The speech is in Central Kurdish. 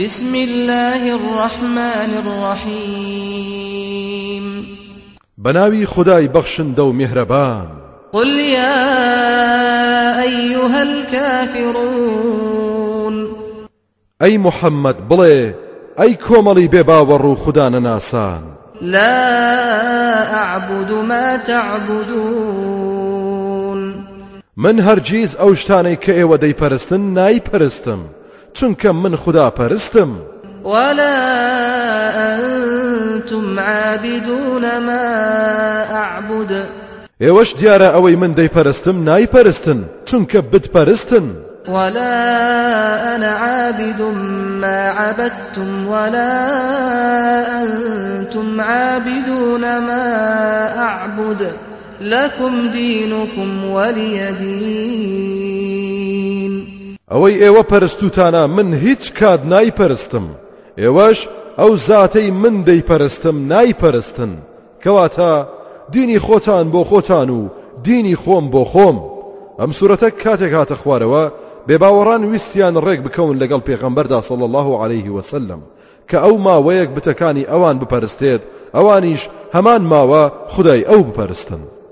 بسم الله الرحمن الرحيم بناوي خداي بخشن دو مهربان قل يا أيها الكافرون أي محمد بلي أي كوملي بباور خدانا ناسان لا أعبد ما تعبدون من هرجيز أوشتاني كأيوة دي پرستن ناي پرستم چونکە من خدا پەرستم ولا أنتم عابدون ما أعبد ئێوەش دیارە ئەوەی من دەیپەرستم نایپەرستن چونکە بتپەرستن ولا أنا عابد ما عبدتم ولا أنتم عابدون ما أعبد لكم دينكم ولي دين ئەوەی ئێوە پەرستوتانە من هیچ کات نایپەرستم ئێوەش ئەو زاتەی من دەیپەرستم نایپەرستن کەواتە دینی خۆتان بۆ خۆتان و دینی خۆم بۆ خۆم ئەم سوورەتە کاتێک هاتە خوارەوە بێباوەڕان ویسیان ڕێک بکەون لەگەڵ پێغەمبەردا سڵ الله عليه وسلم کە ئەو ماوەیەک بتەکانی ئەوان بپەرستێت ئەوانیش هەمان ماوە خدای ئەو بپەرستن.